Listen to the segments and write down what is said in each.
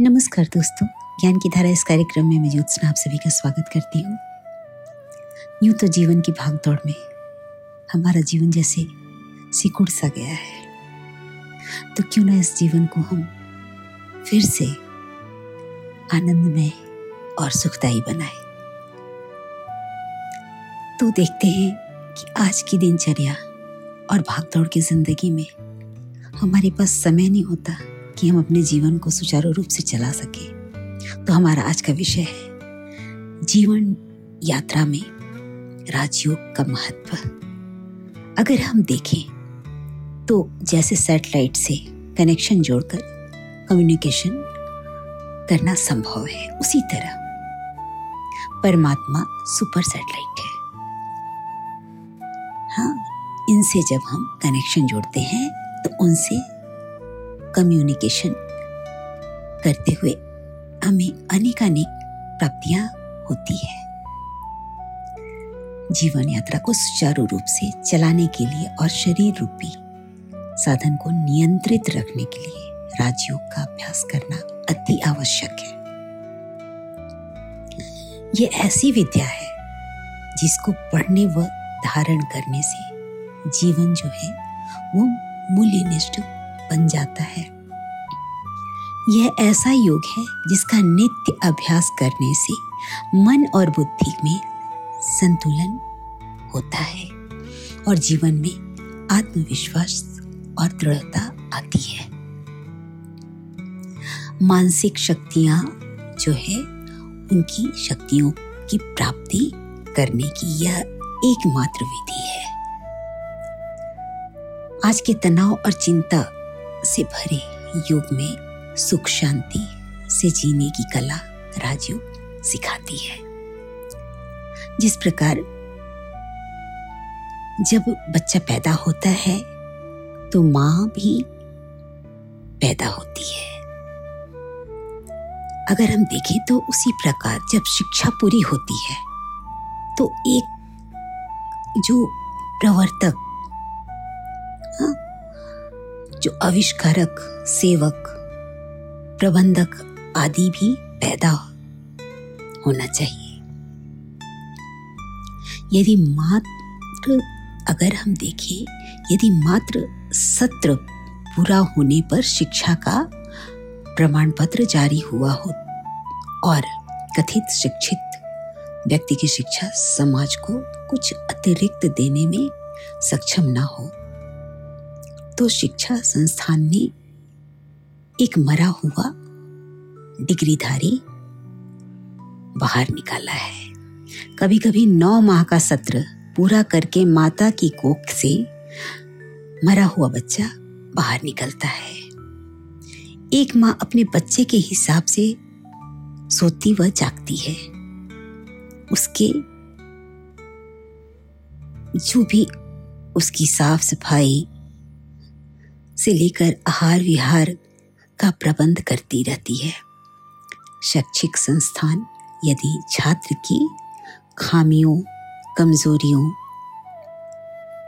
नमस्कार दोस्तों, ज्ञान की धारा इस कार्यक्रम में मैं ज्योत्सना आप सभी का स्वागत करती हूँ। यूँ तो जीवन की भागदौड़ में हमारा जीवन जैसे सिकुड़ सा गया है। तो क्यों ना इस जीवन को हम फिर से आनंदमय और सुखदायी बनाए? तो देखते हैं कि आज की दिनचर्या और भागदौड़ की ज़िंदगी में हमारे पास समय नहीं होता। कि हम अपने जीवन को सुचारू रूप से चला सके। तो हमारा आज का विषय है, जीवन यात्रा में राजयोग का महत्व। अगर हम देखें तो जैसे सैटेलाइट से कनेक्शन जोड़कर कम्युनिकेशन करना संभव है, उसी तरह परमात्मा सुपर सैटेलाइट है। हाँ इनसे जब हम कनेक्शन जोड़ते हैं तो उनसे कम्युनिकेशन करते हुए हमें अनेक अनेक प्राप्तियाँ होती है। जीवन यात्रा को सुचारू रूप से चलाने के लिए और शरीर रूपी साधन को नियंत्रित रखने के लिए राजयोग का अभ्यास करना अति आवश्यक है। यह ऐसी विद्या है जिसको पढ़ने व धारण करने से जीवन जो है वो मूल्यनिष्ठ बन जाता है। यह ऐसा योग है जिसका नित्य अभ्यास करने से मन और बुद्धि में संतुलन होता है और जीवन में आत्मविश्वास और दृढ़ता आती है। मानसिक शक्तियाँ जो है, उनकी शक्तियों की प्राप्ति करने की यह एकमात्र विधि है। आज के तनाव और चिंता से भरे युग में सुख शांति से जीने की कला राजयोग सिखाती है। जिस प्रकार जब बच्चा पैदा होता है तो माँ भी पैदा होती है। अगर हम देखें तो उसी प्रकार जब शिक्षा पूरी होती है तो एक जो प्रवर्तक जो आविष्कारक, सेवक, प्रबंधक आदि भी पैदा होना चाहिए। यदि मात्र, अगर हम देखें, यदि मात्र सत्र पूरा होने पर शिक्षा का प्रमाण पत्र जारी हुआ हो और कथित शिक्षित व्यक्ति की शिक्षा समाज को कुछ अतिरिक्त देने में सक्षम ना हो तो शिक्षा संस्थान ने एक मरा हुआ डिग्रीधारी बाहर निकाला है। कभी कभी नौ माह का सत्र पूरा करके माता की कोख से मरा हुआ बच्चा बाहर निकलता है। एक माँ अपने बच्चे के हिसाब से सोती व जागती है। उसके जो भी उसकी साफ़ सफ़ाई से लेकर आहार विहार का प्रबंध करती रहती है। शैक्षिक संस्थान यदि छात्र की खामियों, कमजोरियों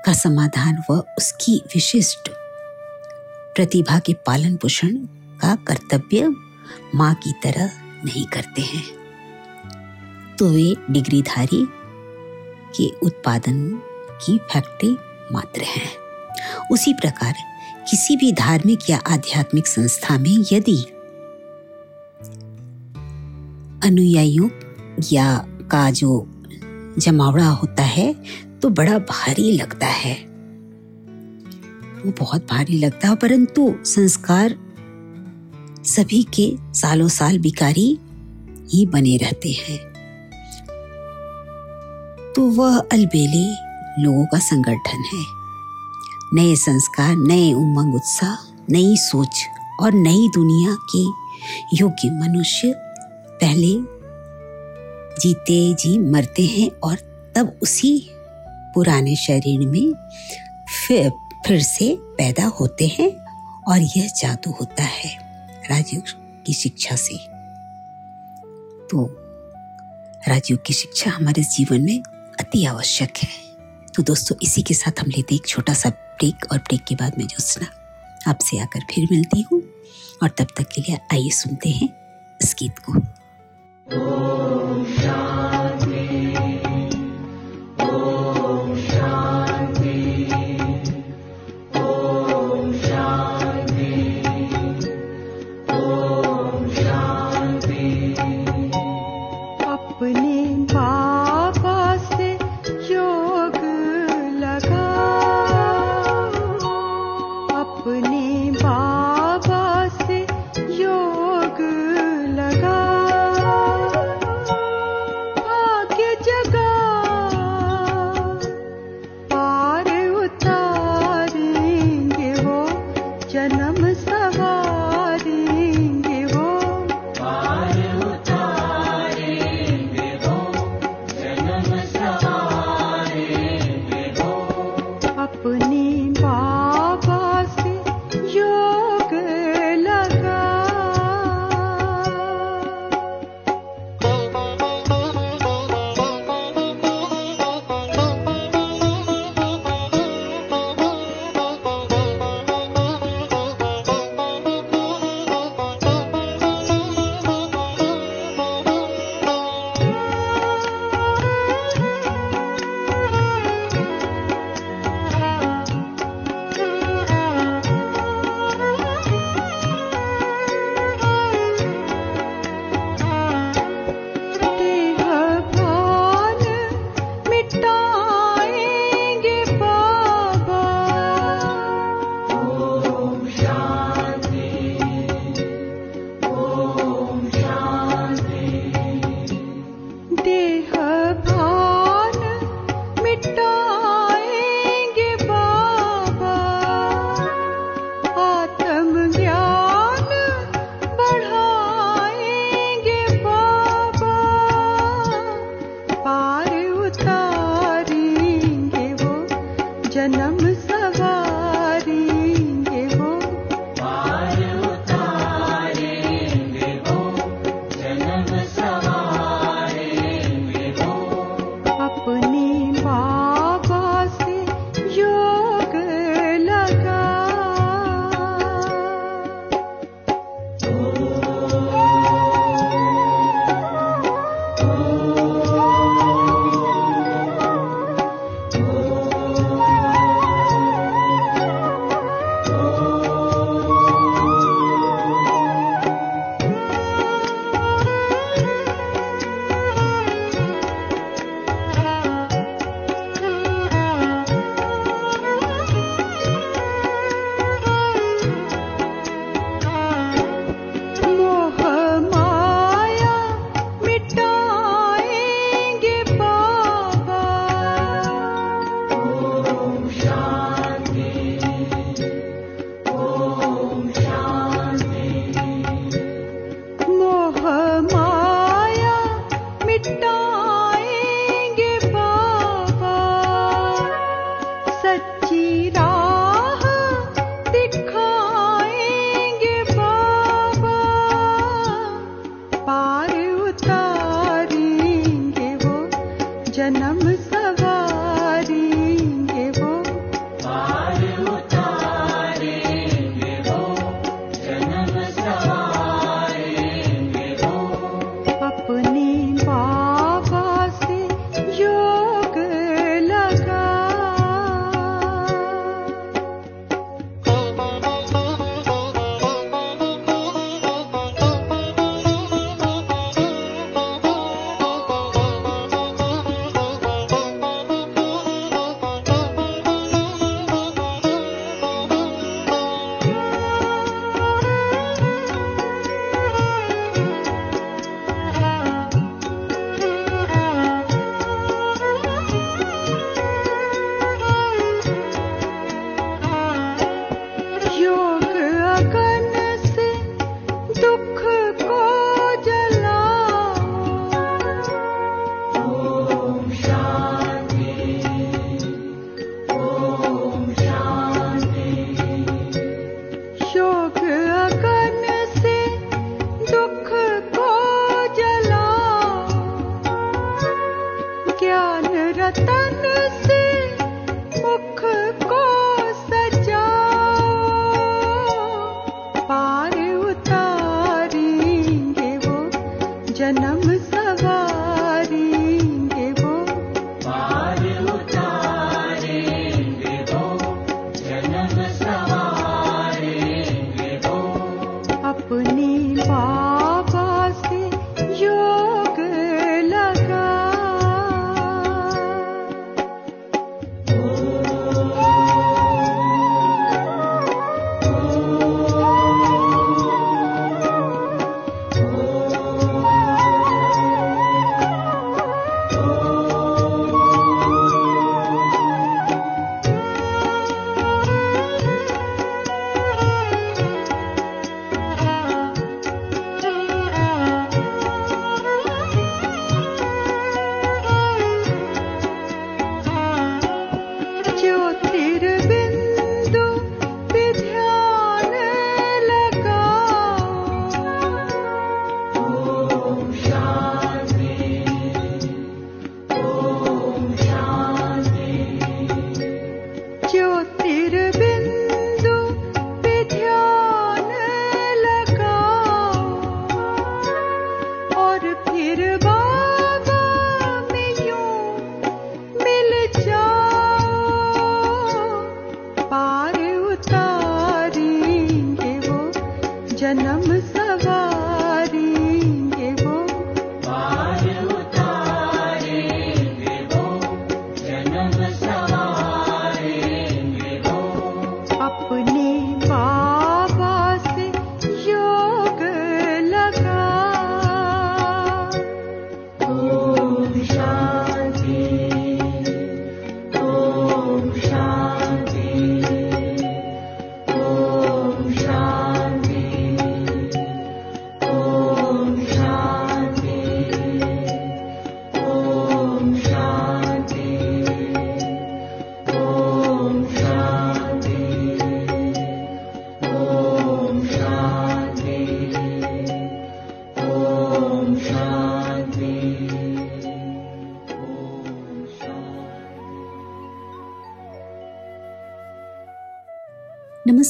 का समाधान व उसकी विशिष्ट प्रतिभा के पालन पोषण का कर्तव्य माँ की तरह नहीं करते हैं। तो वे डिग्रीधारी के उत्पादन की फैक्ट्री मात्र हैं। उसी प्रकार किसी भी धार्मिक या आध्यात्मिक संस्था में यदि अनुयायियों या का जो जमावड़ा होता है तो बड़ा भारी लगता है। वो बहुत भारी लगता है, परंतु संस्कार सभी के सालों साल बिकारी ही बने रहते हैं। तो वह अलबेले लोगों का संगठन है। नए संस्कार, नए उमंग, उत्साह, नई सोच और नई दुनिया के योग्य मनुष्य पहले जीते जी मरते हैं और तब उसी पुराने शरीर में फिर फिर से पैदा होते हैं और यह जादू होता है राजयोग की शिक्षा से। तो राजयोग की शिक्षा हमारे जीवन में अति आवश्यक है। तो दोस्तों, इसी के साथ हम लेते एक छोटा सा ब्रेक और ब्रेक के बाद में जो सुना आपसे आकर फिर मिलती हूँ। और तब तक के लिए आइए सुनते हैं इस गीत को।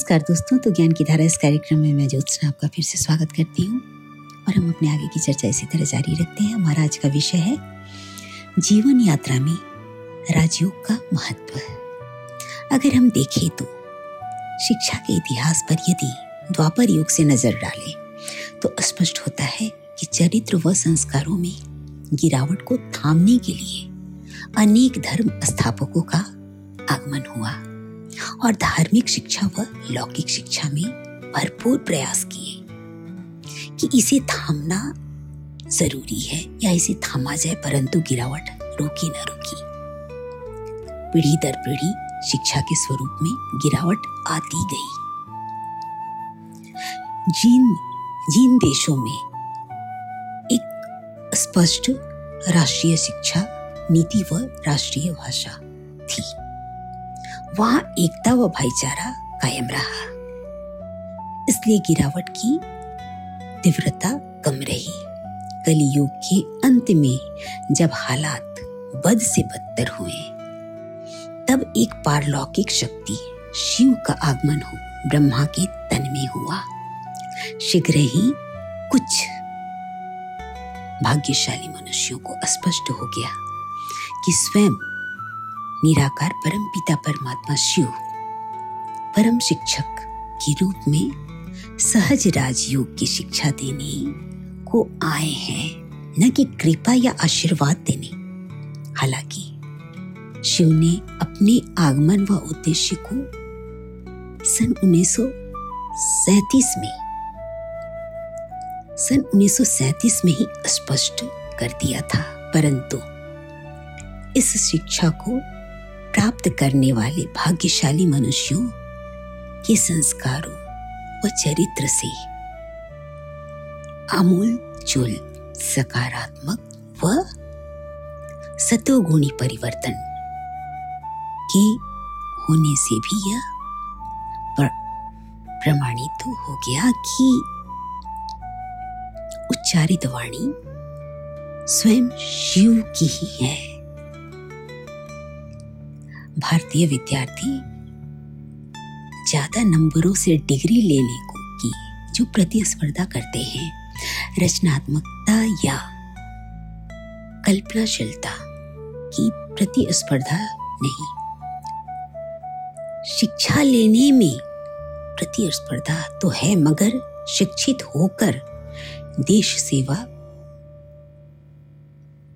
नमस्कार दोस्तों तो ज्ञान की धारा इस कार्यक्रम में मैं ज्योत्सना आपका फिर से स्वागत करती हूँ और हम अपने आगे की चर्चा इसी तरह जारी रखते हैं। हमारा आज का विषय है जीवन यात्रा में राजयोग का महत्व। अगर हम देखें तो शिक्षा के इतिहास पर यदि द्वापर युग से नज़र डालें तो स्पष्ट होता है कि चरित्र व संस्कारों में गिरावट को थामने के लिए अनेक धर्म स्थापकों का आगमन हुआ। और धार्मिक शिक्षा व लौकिक शिक्षा में भरपूर प्रयास किए कि इसे थामना ज़रूरी है या इसे थामा जाए, परंतु गिरावट रोकी न रोकी। पीढ़ी दर पीढ़ी शिक्षा के स्वरूप में गिरावट आती गई। जिन जिन देशों में एक स्पष्ट राष्ट्रीय शिक्षा नीति व राष्ट्रीय भाषा थी वहाँ एकता व भाईचारा कायम रहा। इसलिए गिरावट की तीव्रता कम रही। कलयुग के अंत में जब हालात बद से बदतर हुए, तब एक पारलौकिक शक्ति शिव का आगमन हो, ब्रह्मा के तन में हुआ। शीघ्र ही कुछ भाग्यशाली मनुष्यों को स्पष्ट हो गया कि स्वयं निराकार परम पिता परमात्मा शिव, परम शिक्षक के रूप में सहज राजयोग की शिक्षा देने को आए हैं, न कि कृपा या आशीर्वाद देने। हालाँकि शिव ने अपने आगमन व उद्देश्य को सन उन्नीस में, सन उन्नीस में ही स्पष्ट कर दिया था, परंतु इस शिक्षा को प्राप्त करने वाले भाग्यशाली मनुष्यों के संस्कारों व चरित्र से अमूल चूल सकारात्मक व सतोगुणी परिवर्तन के होने से भी यह प्रमाणित हो गया कि उच्चारित वाणी स्वयं शिव की ही है। भारतीय विद्यार्थी ज़्यादा नंबरों से डिग्री लेने को की, जो प्रतिस्पर्धा करते हैं। रचनात्मकता या कल्पनाशीलता की प्रतिस्पर्धा नहीं। शिक्षा लेने में प्रतिस्पर्धा तो है, मगर शिक्षित होकर देश सेवा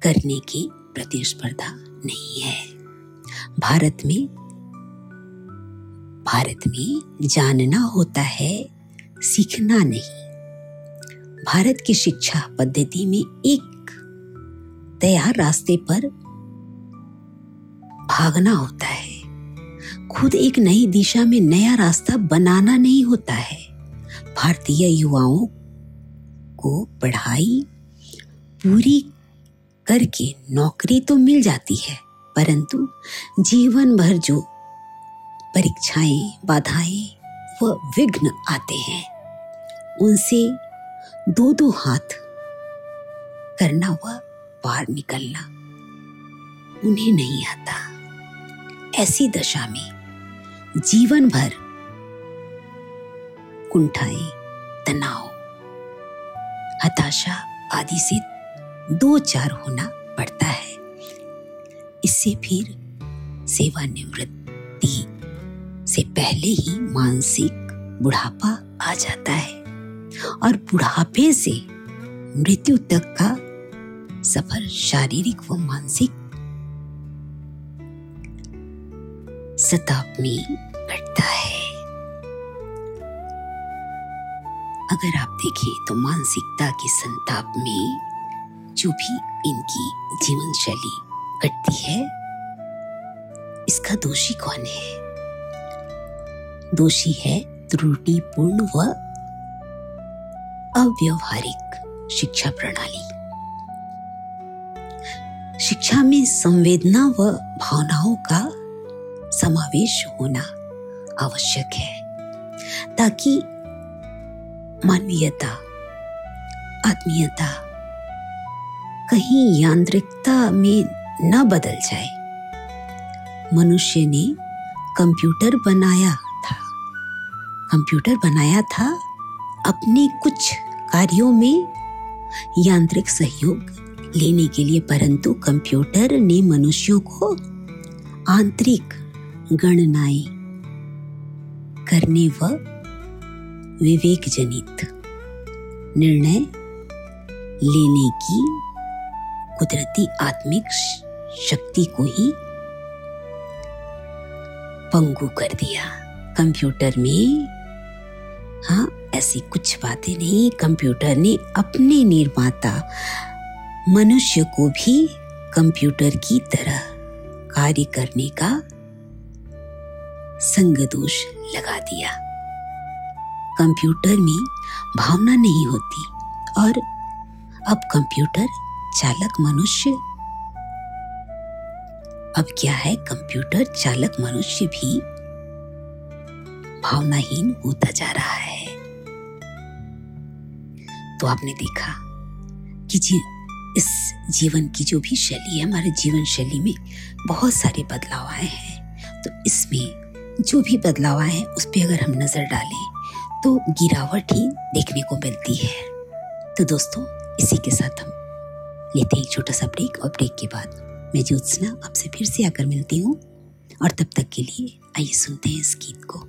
करने की प्रतिस्पर्धा नहीं है। भारत में भारत में जानना होता है, सीखना नहीं। भारत की शिक्षा पद्धति में एक तैयार रास्ते पर भागना होता है। खुद एक नई दिशा में नया रास्ता बनाना नहीं होता है। भारतीय युवाओं को पढ़ाई पूरी करके नौकरी तो मिल जाती है। परंतु जीवन भर जो परीक्षाएँ, बाधाएँ व विघ्न आते हैं, उनसे दो दो हाथ करना व पार निकलना उन्हें नहीं आता। ऐसी दशा में जीवन भर कुंठाएँ, तनाव, हताशा आदि से दो चार होना पड़ता है। इससे फिर सेवानिवृत्ति से पहले ही मानसिक बुढ़ापा आ जाता है और बुढ़ापे से मृत्यु तक का सफ़र शारीरिक व मानसिक में घटता है। अगर आप देखें तो मानसिकता के संताप में जो भी इनकी जीवन शैली घटती है? इसका दोषी कौन है? दोषी है त्रुटिपूर्ण व अव्यवहारिक शिक्षा प्रणाली। शिक्षा में संवेदना व भावनाओं का समावेश होना आवश्यक है, ताकि मानवीयता, आत्मीयता, कहीं यांत्रिकता में न बदल जाए। मनुष्य ने कंप्यूटर बनाया था। कंप्यूटर बनाया था अपने कुछ कार्यों में यांत्रिक सहयोग लेने के लिए, परंतु कंप्यूटर ने मनुष्यों को आंतरिक गणनाएँ करने व विवेक जनित निर्णय लेने की कुदरती आत्मिक शक्ति को ही पंगु कर दिया। कंप्यूटर में हाँ ऐसी कुछ बातें नहीं। कंप्यूटर ने अपने निर्माता मनुष्य को भी कंप्यूटर की तरह कार्य करने का संग दोष लगा दिया। कंप्यूटर में भावना नहीं होती और अब कंप्यूटर चालक मनुष्य अब क्या है कंप्यूटर चालक मनुष्य भी? भावनाहीन होता जा रहा है। तो आपने देखा कि जी, इस जीवन की जो भी शैली है, हमारे जीवन शैली में बहुत सारे बदलाव आए हैं। तो इसमें जो भी बदलाव आए हैं, उस पर अगर हम नज़र डालें तो गिरावट ही देखने को मिलती है। तो दोस्तों, इसी के साथ हम लेते हैं एक छोटा सा ब्रेक और ब्रेक के बाद मैं ज्योत्सना आपसे फिर से आकर मिलती हूँ, और तब तक के लिए आइए सुनते हैं इस गीत को।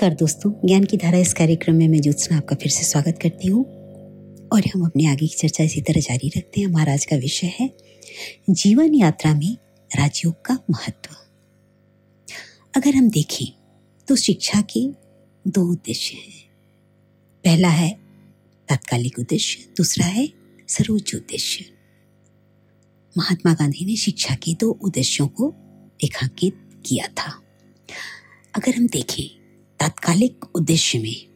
नमस्कार दोस्तों, ज्ञान की धारा इस कार्यक्रम में मैं ज्योत्सना आपका फिर से स्वागत करती हूँ। और हम अपने आगे की चर्चा इसी तरह जारी रखते हैं। हमारा आज का विषय है, जीवन यात्रा में राजयोग का महत्व। अगर हम देखें तो शिक्षा के दो उद्देश्य हैं। पहला है तात्कालिक उद्देश्य, दूसरा है सर्वोच्च उद्देश्य। महात्मा गांधी ने शिक्षा के दो उद्देश्यों को रेखांकित किया था। अगर हम देखें तात्कालिक उद्देश्य में,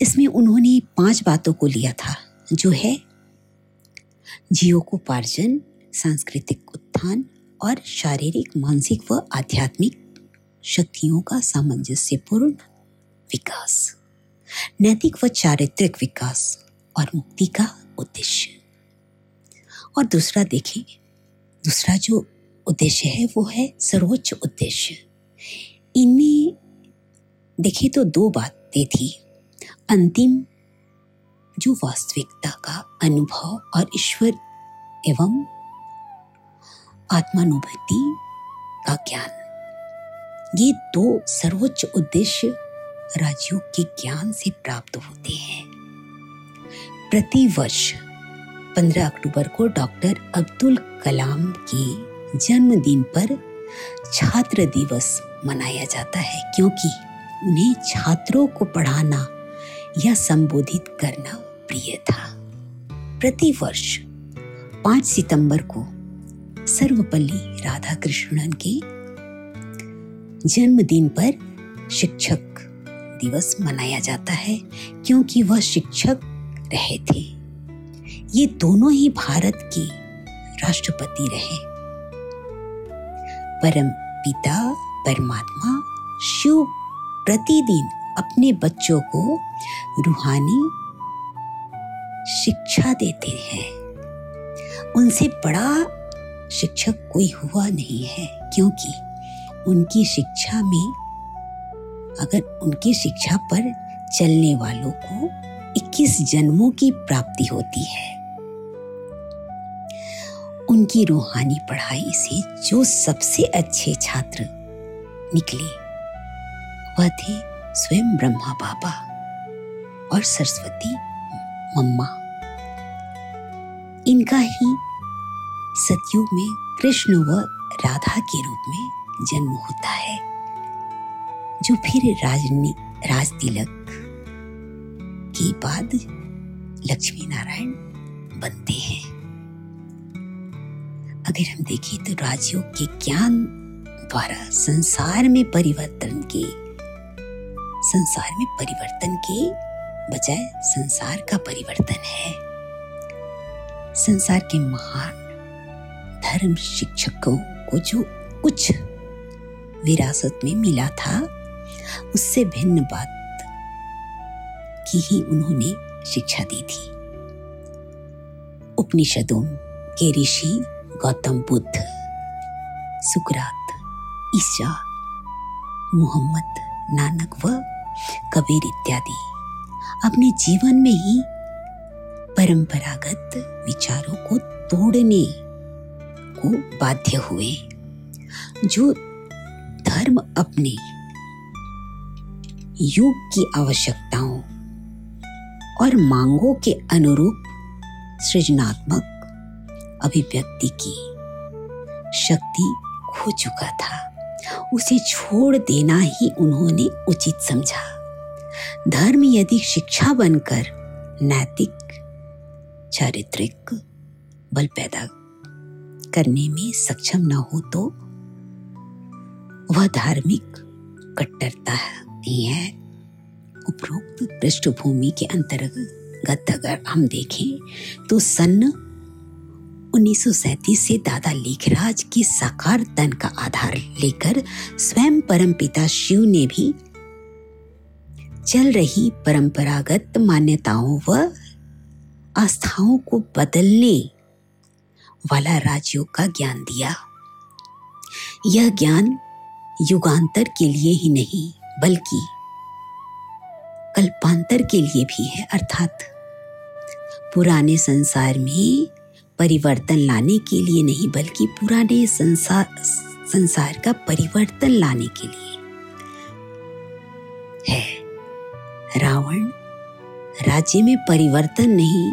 इसमें उन्होंने पाँच बातों को लिया था, जो है जीवोपार्जन सांस्कृतिक उत्थान और शारीरिक, मानसिक व आध्यात्मिक शक्तियों का सामंजस्यपूर्ण विकास, नैतिक व चारित्रिक विकास और मुक्ति का उद्देश्य। और दूसरा देखें, दूसरा जो उद्देश्य है, वो है सर्वोच्च उद्देश्य। इनमें देखिए तो दो बातें थी। अंतिम, जो वास्तविकता का अनुभव और ईश्वर एवं आत्मानुभूति का ज्ञान। ये दो सर्वोच्च उद्देश्य राजयोग के ज्ञान से प्राप्त होते हैं। प्रति वर्ष 15 अक्टूबर को डॉक्टर अब्दुल कलाम के जन्मदिन पर छात्र दिवस मनाया जाता है, क्योंकि उन्हें छात्रों को पढ़ाना या संबोधित करना प्रिय था। प्रति वर्ष पाँच सितंबर को सर्वपल्ली राधा कृष्णन के जन्मदिन पर शिक्षक दिवस मनाया जाता है, क्योंकि वह शिक्षक रहे थे। ये दोनों ही भारत के राष्ट्रपति रहे। परम पिता परमात्मा, शिव प्रतिदिन अपने बच्चों को रूहानी शिक्षा देते हैं। उनसे बड़ा शिक्षक कोई हुआ नहीं है, क्योंकि उनकी शिक्षा में, अगर उनकी शिक्षा पर चलने वालों को 21 जन्मों की प्राप्ति होती है, उनकी रूहानी पढ़ाई से जो सबसे अच्छे छात्र निकले। वह थे स्वयं ब्रह्मा बाबा और सरस्वती मम्मा। इनका ही सतयुग में कृष्ण व राधा के रूप में जन्म होता है, जो फिर राज तिलक के बाद लक्ष्मी नारायण बनते हैं। अगर हम देखें तो राजयोग के ज्ञान द्वारा संसार में परिवर्तन के संसार में परिवर्तन के बजाय संसार का परिवर्तन है। संसार के महान धर्म शिक्षकों को जो उच्च विरासत में मिला था, उससे भिन्न बात की ही उन्होंने शिक्षा दी थी। उपनिषदों के ऋषि गौतम बुद्ध, सुकरात, ईसा, मोहम्मद नानक व कबीर इत्यादि। अपने जीवन में ही परंपरागत विचारों को तोड़ने को बाध्य हुए। जो धर्म अपने युग की आवश्यकताओं और मांगों के अनुरूप सृजनात्मक अभिव्यक्ति की शक्ति खो चुका था। उसे छोड़ देना ही उन्होंने उचित समझा। धर्म यदि शिक्षा बनकर नैतिक, चारित्रिक बल पैदा करने में सक्षम न हो तो वह धार्मिक कट्टरता नहीं है। उपरोक्त पृष्ठभूमि के अंतर्गत अगर हम देखें तो सन 1937 से दादा लेखराज के साकार तन का आधार लेकर स्वयं परमपिता शिव ने भी चल रही परंपरागत मान्यताओं व आस्थाओं को बदलने वाला राजयोग का ज्ञान दिया। यह ज्ञान युगांतर के लिए ही नहीं, बल्कि कल्पांतर के लिए भी है, अर्थात पुराने संसार में परिवर्तन लाने के लिए नहीं, बल्कि पुराने संसार संसार का परिवर्तन लाने के लिए है। रावण, राज्य में परिवर्तन नहीं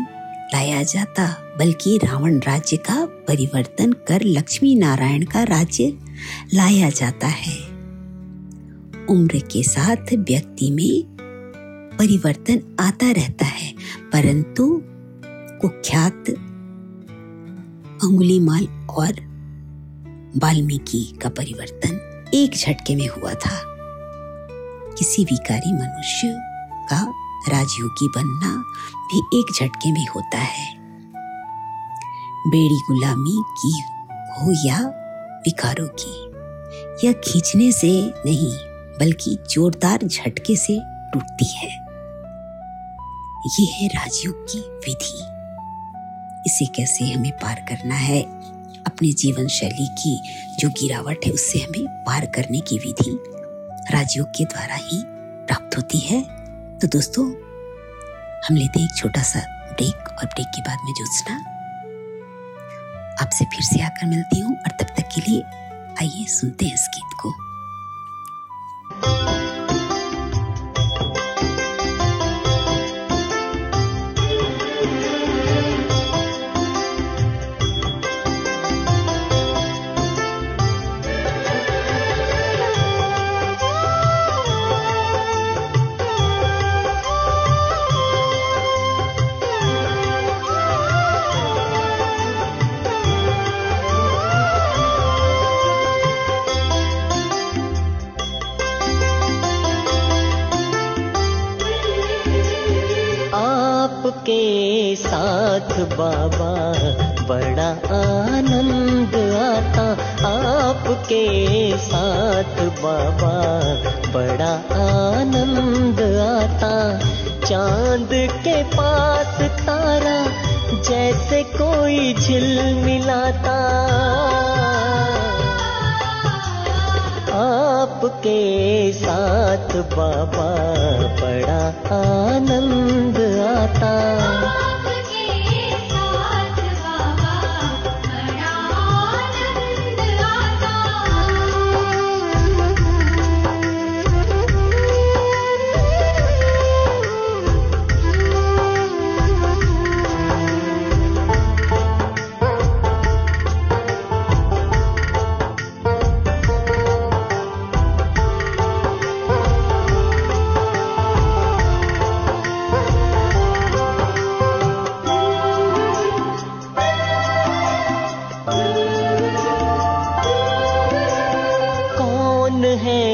लाया जाता, बल्कि रावण राज्य का परिवर्तन कर लक्ष्मी नारायण का राज्य लाया जाता है। उम्र के साथ व्यक्ति में परिवर्तन आता रहता है, परंतु कुख्यात अंगुलीमाल और वाल्मीकि का परिवर्तन एक झटके में हुआ था। किसी विकारी मनुष्य का राजयोगी बनना भी एक झटके में होता है। बेड़ी गुलामी की हो या विकारों की, यह खींचने से नहीं, बल्कि जोरदार झटके से टूटती है। यह है राजयोग की विधि। इसे कैसे हमें पार करना है। अपने जीवन शैली की जो गिरावट है, उससे हमें पार करने की विधि राजयोग के द्वारा ही प्राप्त होती है। तो दोस्तों, हम लेते हैं एक छोटा सा ब्रेक और ब्रेक के बाद में ज्योत्सना आपसे फिर से आकर मिलती हूँ और तब तक के लिए आइए सुनते हैं इस गीत को। बाबा, बड़ा आनंद आता। चाँद के पास तारा जैसे कोई झिल मिलाता। आपके साथ बाबा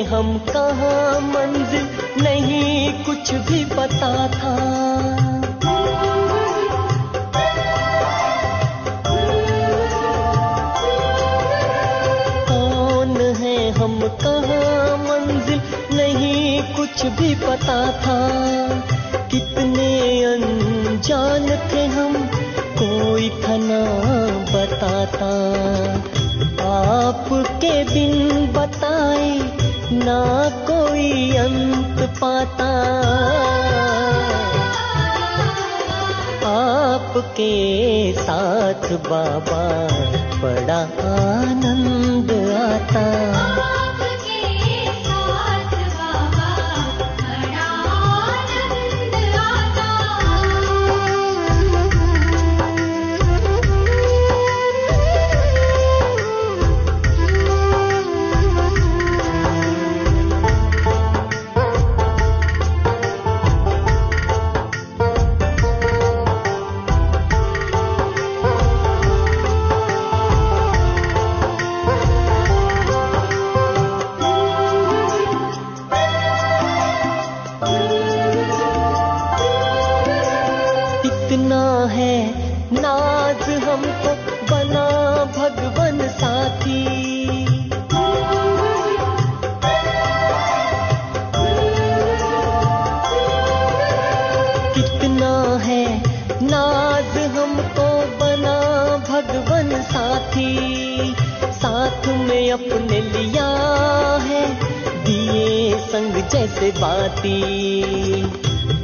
हम कहा मंजिल नहीं कुछ भी पता था। कौन है हम कहा मंजिल नहीं कुछ भी पता था। कितने अनजान थे हम, कोई था ना बताता। आपके बिन बता ना कोई अंत पाता। आपके साथ बाबा बड़ा आनंद आता।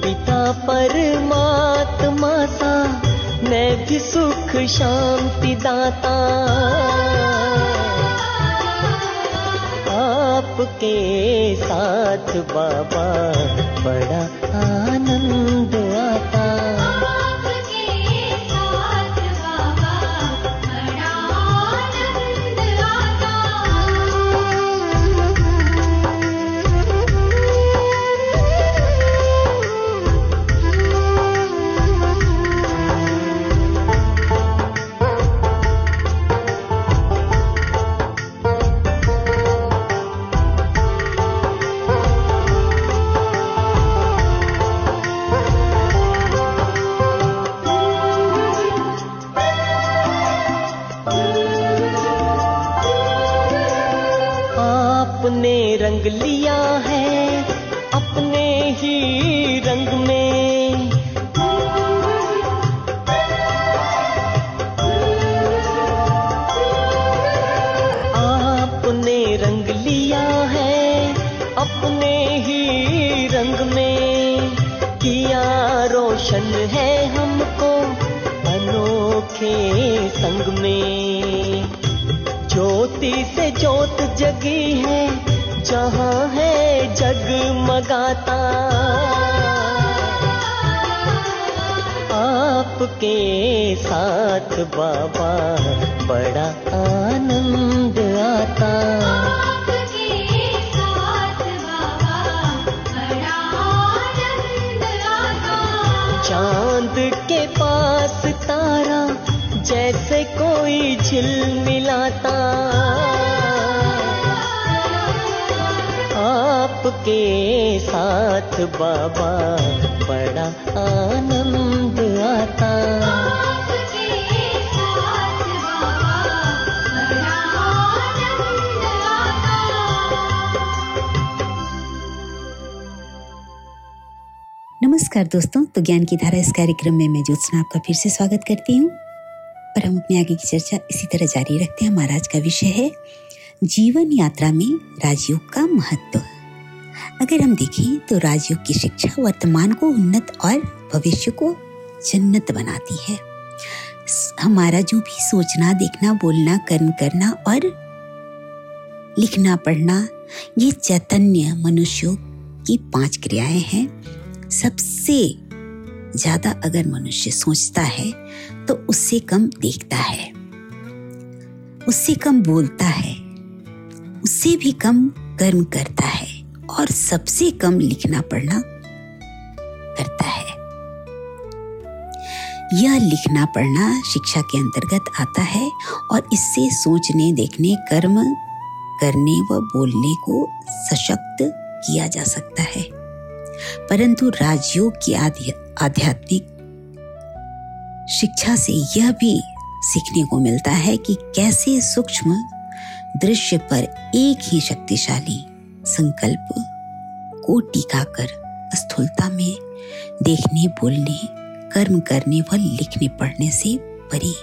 पिता परमात्मा सा मैं भी सुख शांति दाता। आपके साथ बाबा संग में ज्योति से ज्योत जगी है, जहाँ है जग मगाता। आपके साथ बाबा बड़ा साथ बाबा बड़ा आनंद आता। नमस्कार दोस्तों तो ज्ञान की धारा इस कार्यक्रम में मैं ज्योत्सना आपका फिर से स्वागत करती हूँ। और हम अपने आगे की चर्चा इसी तरह जारी रखते हैं। हमारा आज का विषय है, जीवन यात्रा में राजयोग का महत्व। अगर हम देखें तो राजयोग की शिक्षा वर्तमान को उन्नत और भविष्य को जन्नत बनाती है। हमारा जो भी सोचना, देखना, बोलना कर्म करना और लिखना, पढ़ना, ये चैतन्य मनुष्यों की पाँच क्रियाएँ हैं। सबसे ज़्यादा अगर मनुष्य सोचता है तो उससे कम देखता है। उससे कम बोलता है। उससे भी कम कर्म करता है। और सबसे कम लिखना पढ़ना करता है। यह लिखना पढ़ना शिक्षा के अंतर्गत आता है और इससे सोचने, देखने, कर्म करने व बोलने को सशक्त किया जा सकता है। परंतु राजयोग की आध्यात्मिक शिक्षा से यह भी सीखने को मिलता है कि कैसे सूक्ष्म दृश्य पर एक ही शक्तिशाली संकल्प को टिकाकर स्थूलता में देखने, बोलने, कर्म करने व लिखने, पढ़ने से परे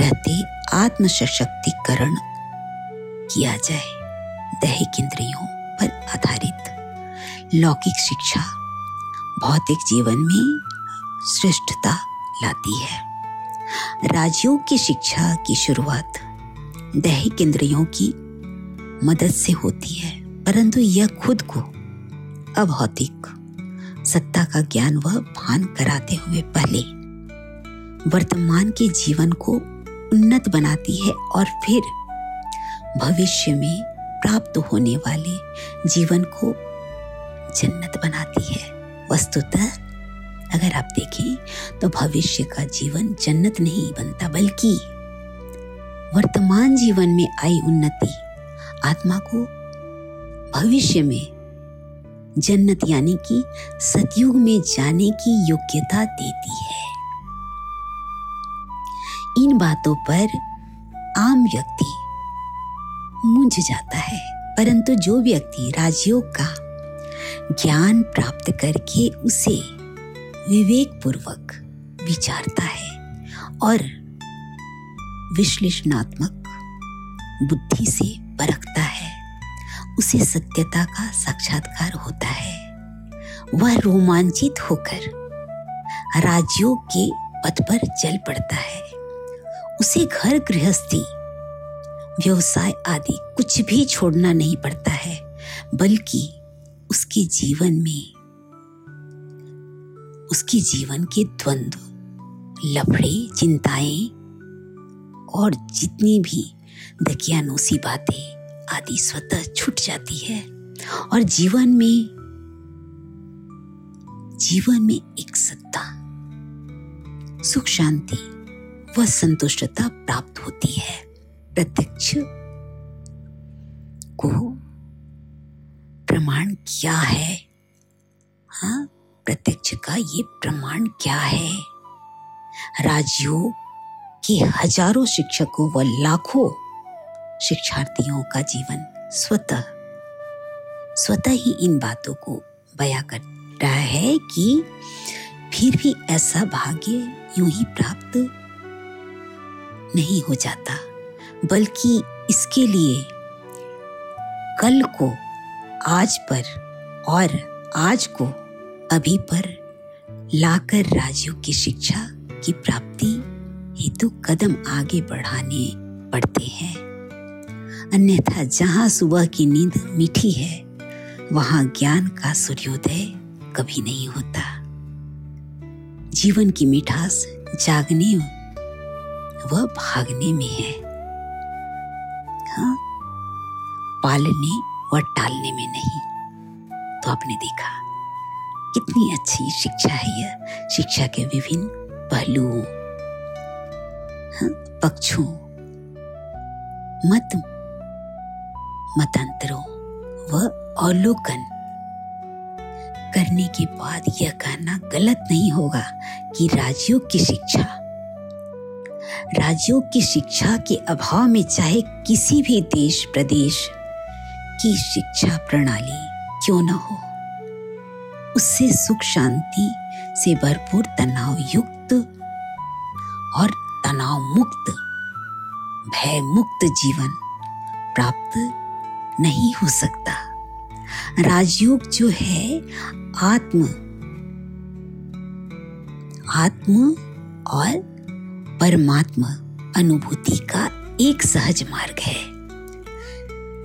रहते आत्म सशक्तिकरण किया जाए। दैहिक इंद्रियों पर आधारित लौकिक शिक्षा भौतिक जीवन में श्रेष्ठता लाती है। राजयोग की शिक्षा की शुरुआत दैहिक इंद्रियों की मदद से होती है। परंतु यह खुद को अभौतिक सत्ता का ज्ञान व भान कराते हुए पहले वर्तमान के जीवन को उन्नत बनाती है और फिर भविष्य में प्राप्त होने वाले जीवन को जन्नत बनाती है। वस्तुतः अगर आप देखें तो भविष्य का जीवन जन्नत नहीं बनता, बल्कि वर्तमान जीवन में आई उन्नति आत्मा को भविष्य में। जन्नत यानी कि सतयुग में जाने की योग्यता देती है। इन बातों पर आम व्यक्ति मूंझ जाता है। परंतु जो व्यक्ति राजयोग का ज्ञान प्राप्त करके उसे विवेक पूर्वक विचारता है और विश्लेषणात्मक बुद्धि से परखता है। उसे सत्यता का साक्षात्कार होता है। वह रोमांचित होकर राजयोग के पथ पर चल पड़ता है। उसे घर गृहस्थी, व्यवसाय आदि कुछ भी छोड़ना नहीं पड़ता है, बल्कि उसके जीवन में, उसके जीवन के द्वंद्व, लफड़े, चिंताएँ और जितनी भी दकियानोसी बातें आदि स्वतः छूट जाती है और जीवन में जीवन में एक सत्ता, सुख शांति व संतुष्टता प्राप्त होती है। प्रत्यक्ष को प्रमाण क्या है? हाँ प्रत्यक्ष का ये प्रमाण क्या है? राजयोग के हज़ारों शिक्षकों व लाखों शिक्षार्थियों का जीवन स्वतः स्वतः ही इन बातों को बया कर रहा है कि फिर भी ऐसा भाग्य यूँ ही प्राप्त नहीं हो जाता, बल्कि इसके लिए कल को, आज पर और आज को अभी पर लाकर राज्यों की शिक्षा की प्राप्ति हेतु कदम आगे बढ़ाने पड़ते हैं। अन्यथा जहाँ सुबह की नींद मीठी है वहाँ ज्ञान का सूर्योदय कभी नहीं होता। जीवन की मिठास जागने व भागने में है। हाँ पालने व टालने में नहीं। तो आपने देखा कितनी अच्छी शिक्षा है यह शिक्षा के विभिन्न पहलुओं हाँ, पक्षों मत मतांतरों व अवलोकन करने के बाद यह कहना गलत नहीं होगा कि राजयोग की शिक्षा राजयोग की शिक्षा के अभाव में चाहे किसी भी देश, प्रदेश की शिक्षा प्रणाली क्यों न हो, उससे सुख शांति से भरपूर तनाव युक्त और तनाव मुक्त, भय मुक्त जीवन प्राप्त नहीं हो सकता। राजयोग जो है, आत्म। आत्म और परमात्मा अनुभूति का एक सहज मार्ग है।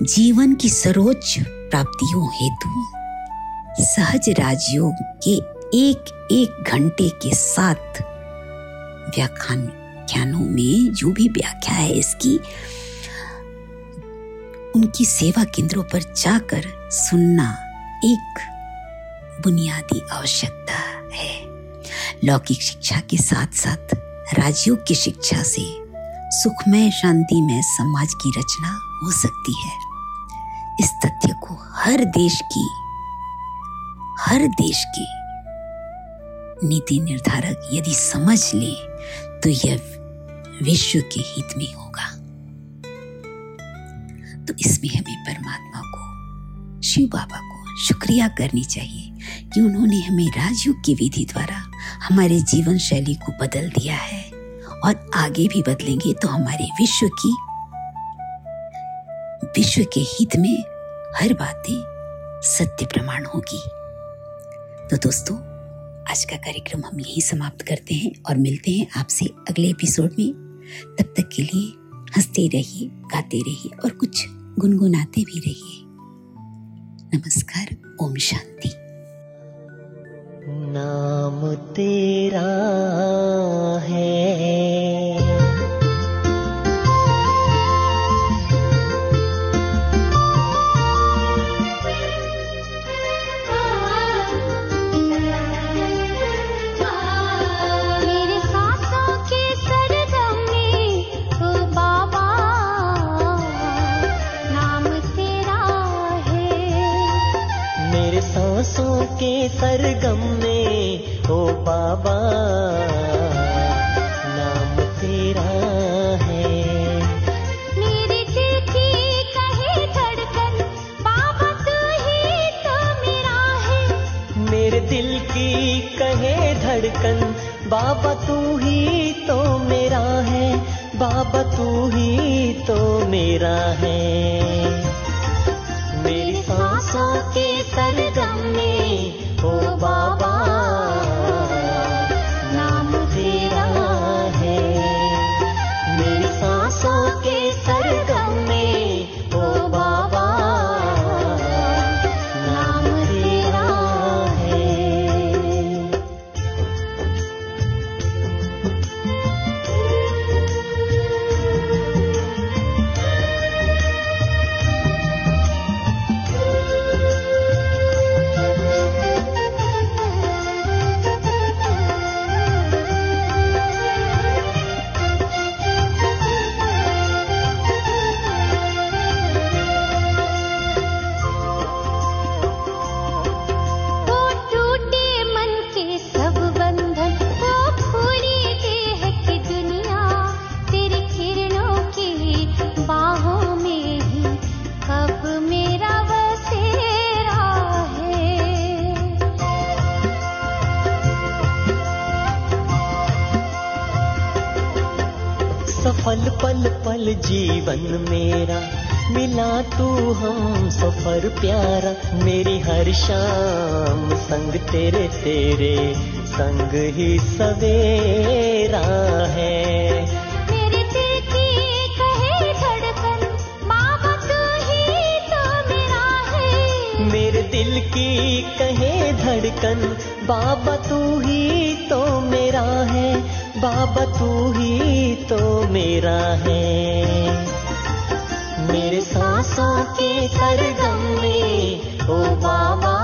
जीवन की सर्वोच्च प्राप्तियों हेतु सहज राजयोग के एक एक घंटे के साथ व्याख्यानों में जो भी व्याख्या है, इसकी उनकी सेवा केंद्रों पर जाकर सुनना एक बुनियादी आवश्यकता है। लौकिक शिक्षा के साथ साथ राजयोग की शिक्षा से सुखमय, शांतिमय समाज की रचना हो सकती है। इस तथ्य को हर देश की, हर देश के नीति निर्धारक यदि समझ ले तो यह विश्व के हित में होगा तो इसमें हमें परमात्मा को, शिव बाबा को शुक्रिया करनी चाहिए कि उन्होंने हमें राजयोग की विधि द्वारा हमारे जीवन शैली को बदल दिया है और आगे भी बदलेंगे तो हमारे विश्व की, विश्व के हित में हर बातें सत्य प्रमाण होगी। तो दोस्तों, आज का कार्यक्रम हम यहीं समाप्त करते हैं और मिलते हैं आपसे अगले एपिसोड में। तब तक के लिए हँसते रहिए, गाते रहिए और कुछ गुनगुनाते भी रहिए। नमस्कार ओम शांति। नाम तेरा है। बाबा नाम तेरा है। मेरे दिल की कहे धड़कन बाबा तू ही तो मेरा है। मेरे दिल की कहे धड़कन बाबा तू ही तो मेरा है। बाबा तू ही तो मेरा है। मेरी सांसों के सरगम हर शाम संग तेरे तेरे संग ही सवेरा है। मेरे दिल की कहे धड़कन बाबा तू ही तो मेरा है। मेरे दिल की कहे धड़कन बाबा तू ही तो मेरा है बाबा तू ही तो मेरा है। मेरे सांसों के सरगम में ओ बाबा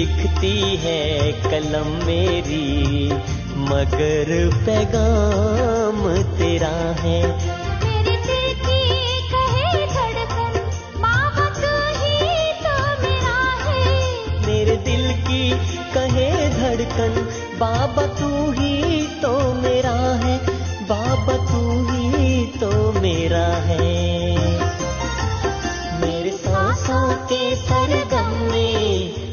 लिखती है कलम मेरी मगर पैगाम तेरा है। मेरे दिल की कहे धड़कन बाबा तू ही तो मेरा है। मेरे दिल की कहे धड़कन बाबा तू ही तो मेरा है बाबा तू ही तो मेरा है। मेरे सांसों के ओ